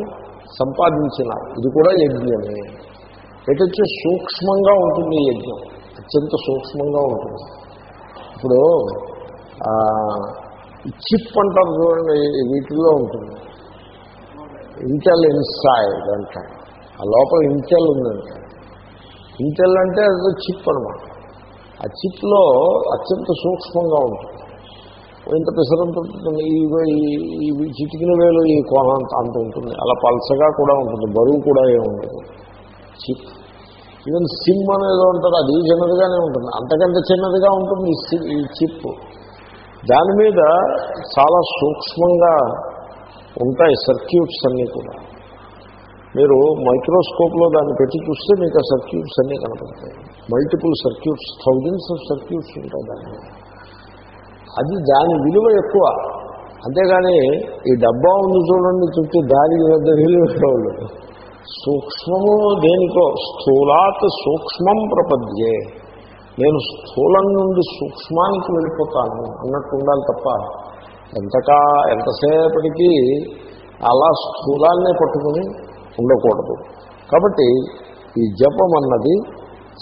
సంపాదించిన ఇది కూడా యజ్ఞమే. ఎటొచ్చి సూక్ష్మంగా ఉంటుంది యజ్ఞం. అత్యంత సూక్ష్మంగా ఉంటుంది. ఇప్పుడు చిప్ అంటారు చూడండి వీటిల్లో ఉంటుంది. ఇంటెల్ ఇన్సైడ్ అంటారు ఆ లోపల ఇంటెల్ ఉందంట. ఇంటెల్ అంటే అది చిప్ అనమాట ఆ చిప్లో అత్యంత సూక్ష్మంగా ఉంటుంది. ఇంత పిసరంత ఉంటుంది. ఇగో ఈ- చిటికిన వేలు ఈ కోణ అంత ఉంటుంది. అలా పలసగా కూడా ఉంటుంది. బరువు కూడా ఏముండదు చిప్. ఈవెన్ సిమ్ అనేది ఉంటుంది అది చిన్నదిగానే ఉంటుంది. అంతకంటే చిన్నదిగా ఉంటుంది ఈ సి- ఈ చిప్. దాని మీద చాలా సూక్ష్మంగా ఉంటాయి సర్క్యూట్స్ అన్నీ కూడా. మీరు మైక్రోస్కోప్లో దాన్ని పెట్టి చూస్తే మీకు ఆ సర్క్యూట్స్ అన్నీ కనపడతాయి. Multiple circuits thousands of circuits ఉంటాయి దాని అది దాని విలువ ఎక్కువ. అంతేగాని ఈ డబ్బా ఉంది చూడండి చుట్టూ దాని పెద్ద విలువ ఉండదు సూక్ష్మము దేనికో స్థూలాత్ సూక్ష్మం ప్రపద్యే. నేను స్థూలం నుండి సూక్ష్మానికి వెళ్ళిపోతాను అన్నట్టు ఉండాలి తప్ప ఎంతకా ఎంతసేపటికి అలా స్థూలాన్నే పట్టుకుని ఉండకూడదు. కాబట్టి ఈ జపం అన్నది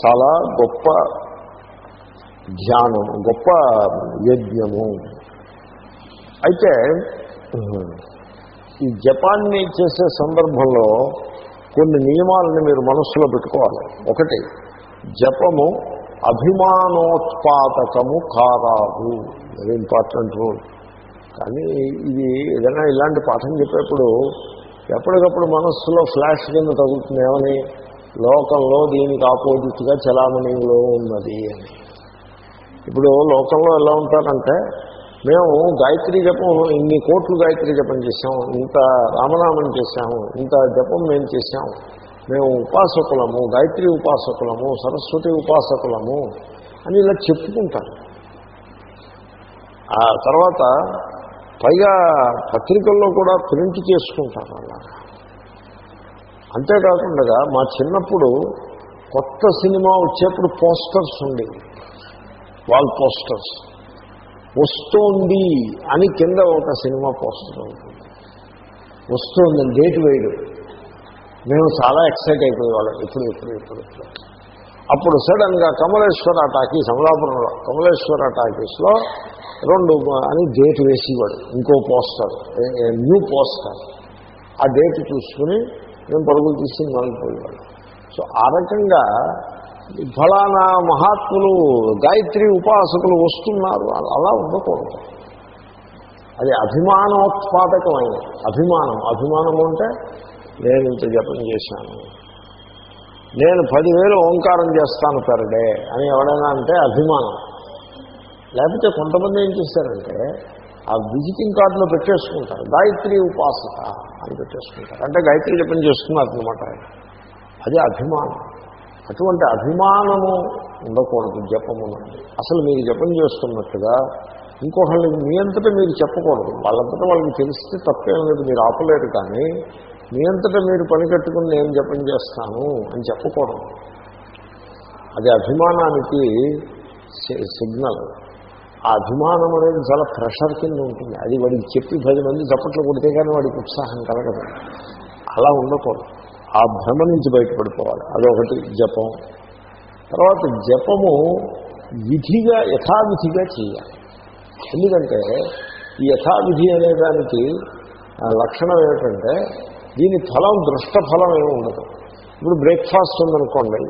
చాలా గొప్ప ధ్యానం గొప్ప యజ్ఞము. అయితే ఈ జపాన్ని చేసే సందర్భంలో కొన్ని నియమాలని మీరు మనస్సులో పెట్టుకోవాలి. ఒకటి జపము అభిమానోత్పాదకము కారాదు. వెరీ ఇంపార్టెంట్ రూల్ కానీ ఇది ఏదైనా ఇలాంటి పాఠం చెప్పేప్పుడు ఎప్పటికప్పుడు మనస్సులో ఫ్లాష్ కింద తగులుతుంది. ఏమని? లోకంలో దీనికి ఆపోజిట్గా చలామణిలో ఉన్నది అని. ఇప్పుడు లోకంలో ఎలా ఉంటారంటే మేము గాయత్రి జపం ఇన్ని కోట్లు గాయత్రి జపం చేసాం ఇంత రామనామం చేశాము ఇంత జపం మేము చేశాము మేము ఉపాసకులము గాయత్రి ఉపాసకులము సరస్వతి ఉపాసకులము అని ఇలా చెప్పుకుంటారు. ఆ తర్వాత పైగా పత్రికల్లో కూడా ప్రింట్ చేసుకుంటారు అలా. అంతేకాకుండా మా చిన్నప్పుడు కొత్త సినిమా వచ్చేప్పుడు పోస్టర్స్ ఉండేవి. Wall posters. వస్తోంది అని కింద ఒక సినిమా పోస్టర్ ఉంటుంది. వస్తోంది డేట్ వేయడం. మేము చాలా ఎక్సైట్ అయిపోయేవాళ్ళం ఇప్పుడు ఇప్పుడు ఇప్పుడు ఇప్పుడు. అప్పుడు సడన్గా కమలేశ్వర టాకీస్ అమలాపురంలో కమలేశ్వర టాకీస్లో రెండు అని డేట్ వేసేవాడు. ఇంకో పోస్టర్. New poster. ఆ డేట్ చూసుకుని మేము పరుగులు తీసి నలిపోయేవాడు సో ఆ రకంగా ఫలానా మహాత్ములు గాయత్రి ఉపాసకులు వస్తున్నారు. అలా ఉండకూడదు. అది అభిమానోత్పాదకమైనది. అభిమానం. అభిమానం అంటే నేను ఇంత జపం చేశాను. నేను పదివేలు ఓంకారం చేస్తాను పెర్ డే అని ఎవడైనా అంటే అభిమానం. లేకపోతే కొంతమంది ఏం చేశారంటే ఆ విజిటింగ్ కార్డులో పెట్టేసుకుంటారు. గాయత్రి ఉపాసక అని పెట్టేసుకుంటారు. అంటే గాయత్రి జపం చేస్తున్నారు అనమాట అది అభిమానం. అటువంటి అభిమానము ఉండకూడదు జపము అసలు మీరు జపం చేస్తున్నట్టుగా ఇంకొకళ్ళకి మీ అంతటా మీరు చెప్పకూడదు. వాళ్ళంతటా వాళ్ళకి తెలిస్తే తప్పేం లేదు మీరు ఆపలేరు కానీ మీ అంతటా మీరు పని కట్టుకుని నేను జపం చేస్తాను అని చెప్పకూడదు. అది అభిమానానికి సిగ్నల్. ఆ అభిమానం అనేది చాలా ప్రెషర్ కింద ఉంటుంది. అది వాడికి చెప్పి పది మంది చప్పట్లు కొడితే కానీ వాడికి ఉత్సాహం కలగదు. అలా ఉండకూడదు. ఆ భ్రమ నుంచి బయటపడిపోవాలి. అదొకటి జపం. తర్వాత జపము విధిగా యథావిధిగా చేయాలి. ఎందుకంటే ఈ యథావిధి అనే దానికి లక్షణం ఏమిటంటే దీని ఫలం దృష్ట ఫలం ఏమి ఉండదు. ఇప్పుడు బ్రేక్ఫాస్ట్ ఉందనుకోండి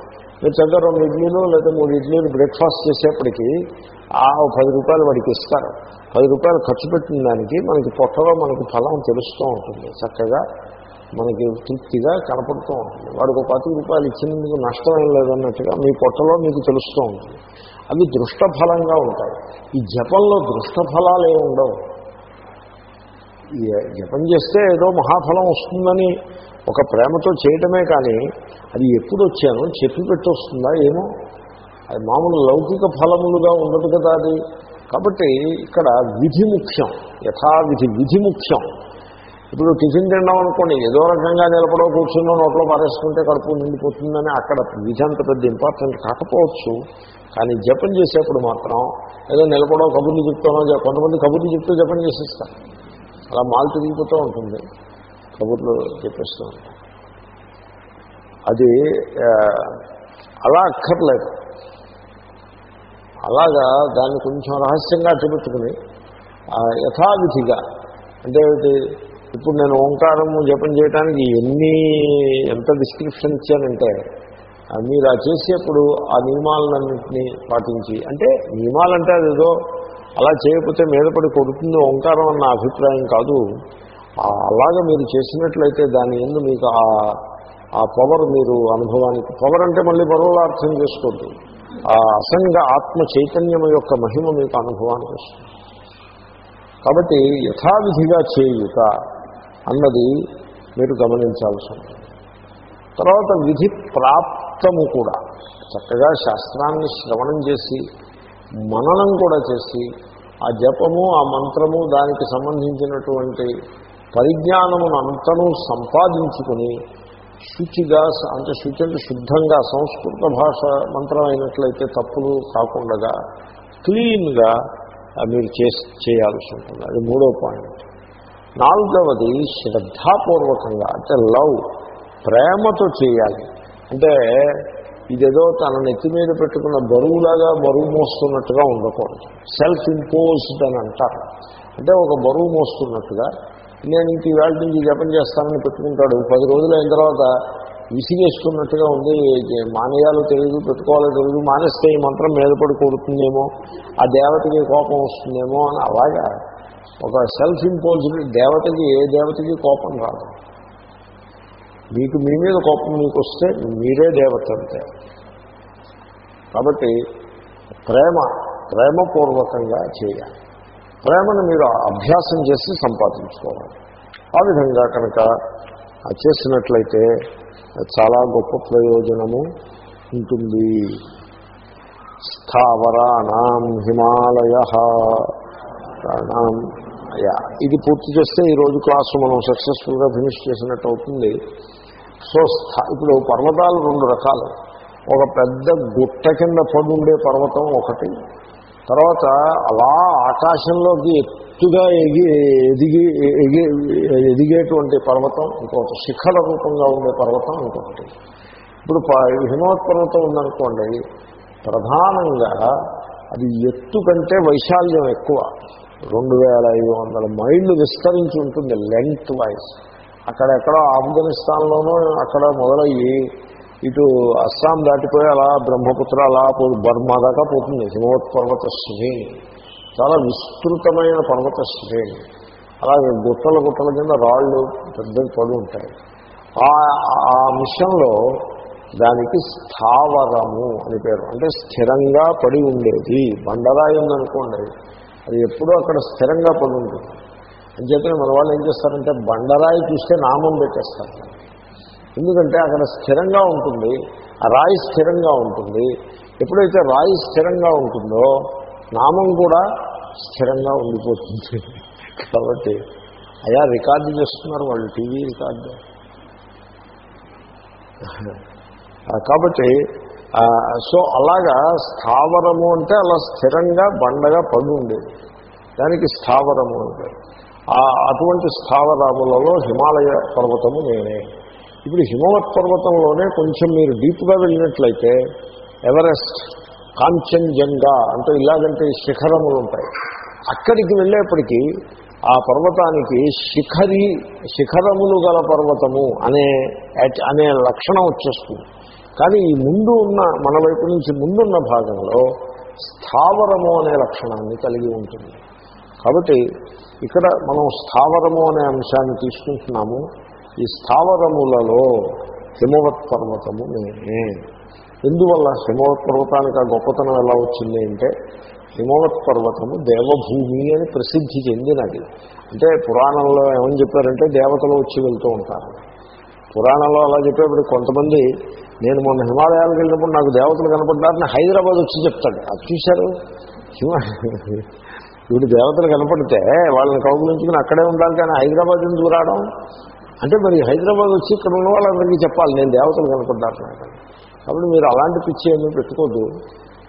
మీరు చక్కగా రెండు ఇడ్లీలు లేదా మూడు ఇడ్లీలు బ్రేక్ఫాస్ట్ చేసేప్పటికీ ఆ పది రూపాయలు వాడికి ఇస్తారు. పది రూపాయలు ఖర్చు పెట్టిన దానికి మనకి పొట్టలో మనకి ఫలం తెలుస్తూ ఉంటుంది. చక్కగా మనకి తృప్తిగా కనపడుతూ ఉంటుంది. వాడికి ఒక పది రూపాయలు ఇచ్చినందుకు నష్టం ఏం లేదన్నట్టుగా మీ పొట్టలో మీకు తెలుస్తూ ఉంటుంది. అవి దృష్టఫలంగా ఉంటాయి. ఈ జపంలో దృష్టఫలాలు ఏమి ఉండవు జపం చేస్తే ఏదో మహాఫలం వస్తుందని ఒక ప్రేమతో చేయటమే కానీ అది ఎప్పుడు వచ్చాను చెప్పి పెట్టి వస్తుందా ఏమో? అది మామూలు లౌకిక ఫలములుగా ఉండదు కదా అది. కాబట్టి ఇక్కడ విధి ముఖ్యం యథావిధి విధి ముఖ్యం. ఇప్పుడు టిఫిన్ తినడం అనుకోండి ఏదో రకంగా నిలబడో కూర్చున్నో నోట్లో పారేసుకుంటే కడుపు నిండిపోతుందని అక్కడ విధి అంత పెద్ద ఇంపార్టెంట్ కాకపోవచ్చు. కానీ జపం చేసేప్పుడు మాత్రం ఏదో నిలబడో కబుర్లు చెప్తానో కొంతమంది కబుర్లు చెప్తూ జపం చేసేస్తారు. అలా మాల్ తిరిగిపోతూ ఉంటుంది. కబుర్లు చెప్పేస్తూ అది అలా అక్కర్లేదు. అలాగా దాన్ని కొంచెం రహస్యంగా అట్టుపెట్టుకుని యథావిధిగా అంటే ఇప్పుడు నేను ఓంకారం జపం చేయడానికి ఎన్ని ఎంత డిస్క్రిప్షన్ ఇచ్చానంటే మీరు ఆ చేసేప్పుడు ఆ నియమాలన్నింటినీ పాటించి అంటే నియమాలంటే అదేదో అలా చేయకపోతే మీద పడి కొడుతుంది ఓంకారం అన్న అభిప్రాయం కాదు. ఆ, అలాగ మీరు చేసినట్లయితే దాని ఎందు మీకు ఆ ఆ పవర్ మీరు అనుభవానికి పవర్ అంటే మళ్ళీ మరోలా అర్థం చేసుకోవద్దు. ఆ అసంగ ఆత్మ చైతన్యం యొక్క మహిమ మీకు అనుభవానికి వస్తుంది. కాబట్టి యథావిధిగా చేయుట అన్నది మీరు గమనించాల్సి ఉంటుంది. తర్వాత విధి ప్రాప్తము కూడా. చక్కగా శాస్త్రాన్ని శ్రవణం చేసి మననం కూడా చేసి ఆ జపము ఆ మంత్రము దానికి సంబంధించినటువంటి పరిజ్ఞానమును అంతను సంపాదించుకుని శుచిగా అంటే శుచి అంటే శుద్ధంగా సంస్కృత భాష మంత్రం అయినట్లయితే తప్పులు కాకుండా క్లీన్గా మీరు చేసి చేయాల్సి ఉంటుంది. అది మూడో పాయింట్. నాలుగవది శ్రద్ధాపూర్వకంగా అంటే లవ్ ప్రేమతో చేయాలి. అంటే ఇదేదో తన నెత్తి మీద పెట్టుకున్న బరువులాగా బరువు మోస్తున్నట్టుగా ఉండకూడదు. సెల్ఫ్ ఇంపోజ్డ్ అని అంటారు. అంటే ఒక బరువు మోస్తున్నట్టుగా నేను ఇంక ఈవేళ నుంచి జపం చేస్తానని పెట్టుకుంటాడు. పది రోజులు అయిన తర్వాత విసిగేసుకున్నట్టుగా ఉంది. మానేయాలో తెలియదు పెట్టుకోవాలో తెలియదు మానేస్తే ఈ మంత్రం మీద పడి కొడుతుందేమో ఆ దేవతకి కోపం వస్తుందేమో అని అలాగా ఒక సెల్ఫ్ ఇంపోజ్డ్ దేవతకి ఏ దేవతకి కోపం రాదు. మీకు మీ మీద కోపం మీకు వస్తే మీరే దేవత అంతే కాబట్టి ప్రేమ ప్రేమపూర్వకంగా చేయాలి. ప్రేమను మీరు అభ్యాసం చేసి సంపాదించుకోవాలి. ఆ విధంగా కనుక అది చేసినట్లయితే చాలా గొప్ప ప్రయోజనము ఉంటుంది. స్థావరాణం హిమాలయ. ఇది పూర్తి చేస్తే ఈరోజు క్లాసు మనం సక్సెస్ఫుల్గా ఫినిష్ చేసినట్టు అవుతుంది. సో ఇప్పుడు పర్వతాలు రెండు రకాలు. ఒక పెద్ద గుట్ట కింద పడుండే పర్వతం ఒకటి. తర్వాత అలా ఆకాశంలోకి ఎత్తుగా ఎగి ఎదిగి ఎగి ఎదిగేటువంటి పర్వతం ఇంకొకటి శిఖర రూపంగా ఉండే పర్వతం ఇంకొకటి. ఇప్పుడు ప- హిమవత్ పర్వతం ఉందనుకోండి ప్రధానంగా అది ఎత్తు కంటే వైశాల్యం ఎక్కువ. రెండు వేల ఐదు వందల మైళ్ళు విస్తరించి ఉంటుంది లెంగ్త్ వైజ్ అక్కడెక్కడో ఆఫ్ఘనిస్తాన్లోనూ అక్కడ మొదలయ్యి ఇటు అస్సాం దాటిపోయి అలా బ్రహ్మపుత్ర అలా పో బర్మా దాకా పోతుంది హిమవత్ పర్వత శ్రేణి చాలా విస్తృతమైన పర్వత శ్రేణి అలాగే గుట్టల గుట్టల కింద రాళ్ళు పెద్ద పడి ఉంటాయి. ఆ ఆ మిషన్లో దానికి స్థావరము అని పేరు. అంటే స్థిరంగా పడి ఉండేది. బండరాయి ఉందనుకోండి అది ఎప్పుడూ అక్కడ స్థిరంగా పడి ఉంటుంది. అంచేతనే మన వాళ్ళు ఏం చేస్తారంటే బండరాయి చూస్తే నామం పెట్టేస్తారు. ఎందుకంటే అక్కడ స్థిరంగా ఉంటుంది ఆ రాయి స్థిరంగా ఉంటుంది. ఎప్పుడైతే రాయి స్థిరంగా ఉంటుందో నామం కూడా స్థిరంగా ఉండిపోతుంది. కాబట్టి అయా రికార్డు చేస్తున్నారు వాళ్ళు టీవీ రికార్డు. కాబట్టి సో అలాగా స్థావరము అంటే అలా స్థిరంగా బండగా పడి ఉండేది. దానికి స్థావరము అంటే అటువంటి స్థావరములలో హిమాలయ పర్వతము నేనే. ఇప్పుడు హిమవత్ పర్వతంలోనే కొంచెం మీరు డీప్గా వెళ్ళినట్లయితే ఎవరెస్ట్ కాంచన్జంగా అంటే ఇలాగంటే శిఖరములు ఉంటాయి. అక్కడికి వెళ్ళేప్పటికీ ఆ పర్వతానికి శిఖరి శిఖరములు గల పర్వతము అనే అనే లక్షణం వచ్చేస్తుంది. కానీ ఈ ముందు ఉన్న మన వైపు నుంచి ముందున్న భాగంలో స్థావరము అనే లక్షణాన్ని కలిగి ఉంటుంది. కాబట్టి ఇక్కడ మనం స్థావరము అనే అంశాన్ని తీసుకుంటున్నాము. ఈ స్థావరములలో హిమవత్ పర్వతము నేనే ఎందువల్ల హిమవత్ పర్వతానికి ఆ గొప్పతనం ఎలా వచ్చింది అంటే హిమవత్ పర్వతము దేవభూమి అని ప్రసిద్ధి చెందినది. అంటే పురాణంలో ఏమని చెప్పారంటే దేవతలు వచ్చి వెళ్తూ ఉంటారు. పురాణంలో అలా చెప్పేప్పుడు కొంతమంది నేను మొన్న హిమాలయాలకు వెళ్ళినప్పుడు నాకు దేవతలు కనపడ్డారని హైదరాబాద్ వచ్చి చెప్తాడు. అది చూశారు? హిమ వీడు దేవతలు కనపడితే వాళ్ళని కౌగులించుకుని అక్కడే ఉండాలి కానీ హైదరాబాద్ ఎందుకు రావడం? అంటే మరి హైదరాబాద్ వచ్చి ఇక్కడ ఉన్న వాళ్ళందరికీ చెప్పాలి నేను దేవతలు కనపడ్డాను నాకు. కాబట్టి మీరు అలాంటి పిచ్చి ఏమీ పెట్టుకోద్దు.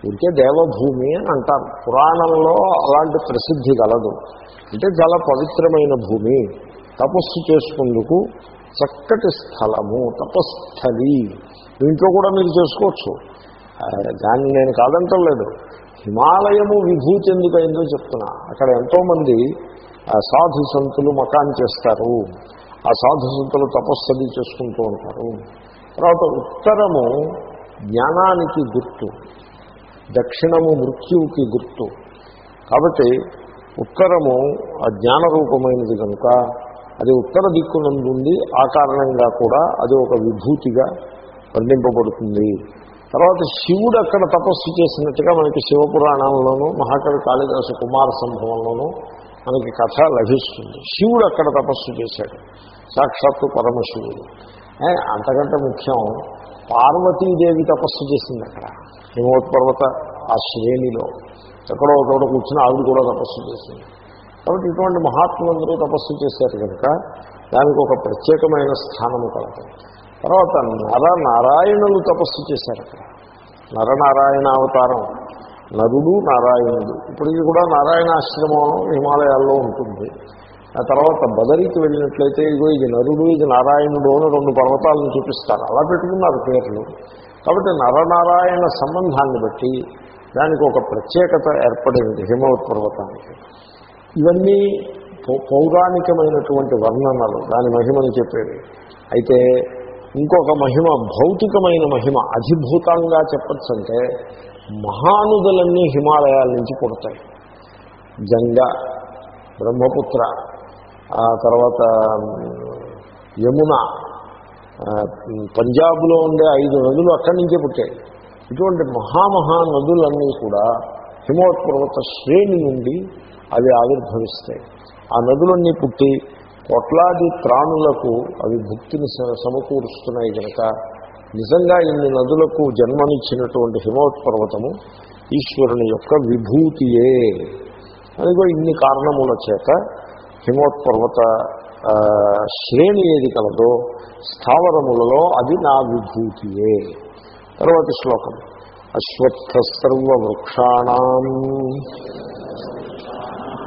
ఇంకే దేవభూమి అని అంటారు. పురాణంలో అలాంటి ప్రసిద్ధి కలదు. అంటే చాలా పవిత్రమైన భూమి. తపస్సు చేసుకుందుకు చక్కటి స్థలము తపస్థలి. ఇంట్లో కూడా మీరు చేసుకోవచ్చు. దాన్ని నేను కాదంటలేదు. హిమాలయము విభూతి ఎందుకైందో చెప్తున్నా. అక్కడ ఎంతోమంది ఆ, సాధు సంతులు మకాన్ చేస్తారు. ఆ సాధు సంతులు తపస్సది చేసుకుంటూ ఉంటారు. తర్వాత ఉత్తరము జ్ఞానానికి గుర్తు దక్షిణము మృత్యువుకి గుర్తు. కాబట్టి ఉత్తరము ఆ జ్ఞానరూపమైనది కనుక అది ఉత్తర దిక్కునందుండి ఆ కారణంగా కూడా అది ఒక విభూతిగా వర్ణింపబడుతుంది తర్వాత శివుడు అక్కడ తపస్సు చేసినట్టుగా మనకి శివపురాణంలోనూ మహాకవి కాళిదాసు కుమార సంభవంలోనూ మనకి కథ లభిస్తుంది. శివుడు అక్కడ తపస్సు చేశాడు. సాక్షాత్తు పరమశివుడు. అంతకంటే ముఖ్యం పార్వతీదేవి తపస్సు చేసింది అక్కడ. హిమోత్పర్వత ఆ శ్రేణిలో. ఎక్కడో ఒకటి చోట కూర్చుని ఆవిడ కూడా తపస్సు చేసింది. కాబట్టి ఇటువంటి మహాత్ములందరూ తపస్సు చేశారు కనుక దానికి ఒక ప్రత్యేకమైన స్థానము కలదు. తర్వాత నర నారాయణులు తపస్సు చేశారు. అక్కడ నరనారాయణ అవతారం. నరుడు నారాయణుడు. ఇప్పటికీ కూడా నారాయణాశ్రమం హిమాలయాల్లో ఉంటుంది. ఆ తర్వాత బదరికి వెళ్ళినట్లయితే ఇదిగో ఇది నరుడు ఇది నారాయణుడు అని రెండు పర్వతాలను చూపిస్తారు. అలా పెట్టుకున్నారు పేర్లు. కాబట్టి నరనారాయణ సంబంధాన్ని బట్టి దానికి ఒక ప్రత్యేకత ఏర్పడింది హిమవత్ పర్వతానికి. ఇవన్నీ పౌ- పౌరాణికమైనటువంటి వర్ణనలు. దాని మహిమని చెప్పేవి అయితే ఇంకొక మహిమ భౌతికమైన మహిమ అధిభూతంగా చెప్పచ్చంటే మహానుదులన్నీ హిమాలయాల నుంచి పుడతాయి. గంగ బ్రహ్మపుత్ర ఆ తర్వాత యమున పంజాబ్లో ఉండే ఐదు నదులు అక్కడి నుంచే పుట్టాయి. ఇటువంటి మహామహా నదులన్నీ కూడా హిమోత్పర్వత శ్రేణి నుండి అవి ఆవిర్భవిస్తాయి. ఆ నదులన్నీ పుట్టి కోట్లాది ప్రాణులకు అవి భుక్తిని స- సమకూరుస్తున్నాయి కనుక నిజంగా ఇన్ని నదులకు జన్మనిచ్చినటువంటి హిమవత్ పర్వతము ఈశ్వరుని యొక్క విభూతియే. అదిగో ఇన్ని కారణముల చేత హిమోత్పర్వత పర్వత శ్రేణి ఏది కలదో స్థావరములలో అది నా విభూతియే. తర్వాత శ్లోకం. అశ్వత్థ సర్వవృక్షాణం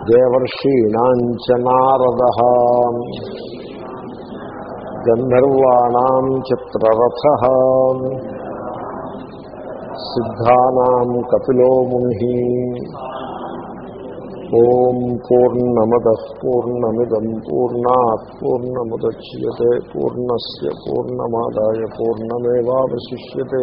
దేవర్షీణాంచ నారద గంధర్వాణం చిత్రరథ సిద్ధానాం కపిలో ముని ఓం పూర్ణమద పూర్ణమిదం పూర్ణా పూర్ణముద్య పూర్ణస్ పూర్ణమాదాయ పూర్ణమేవాశిష్యే